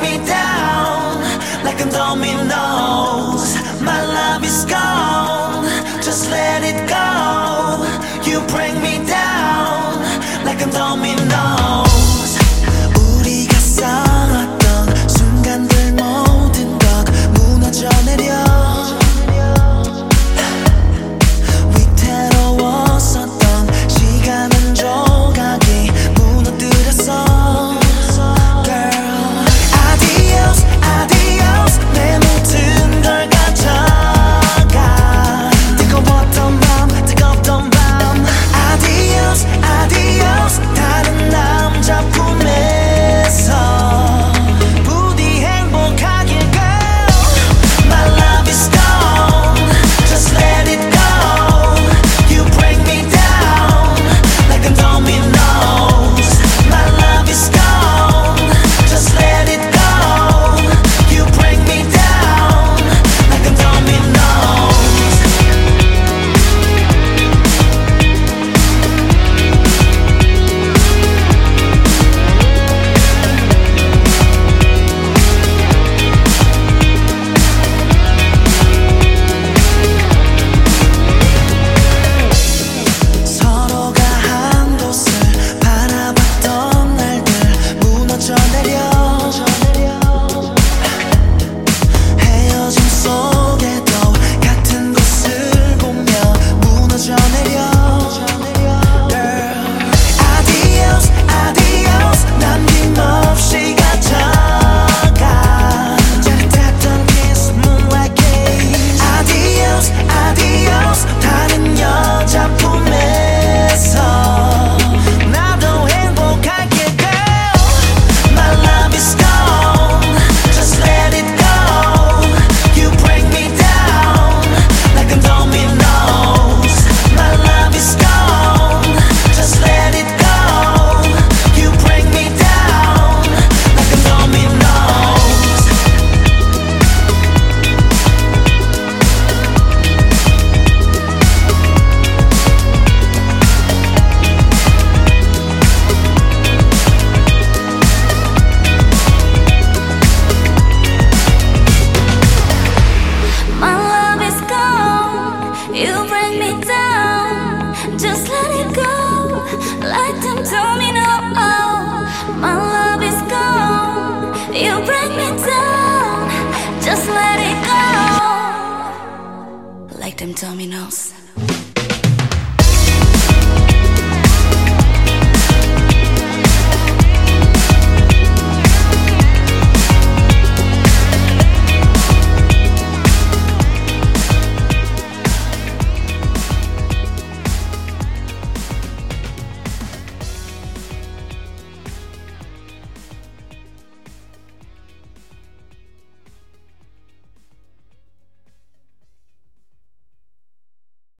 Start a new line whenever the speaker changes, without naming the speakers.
me down like a dominoes. My love is gone, just let it go. You bring me down like a domino. You me down, just let it go. Like my love is gone. You
me down, just let it go. Like them dominoes.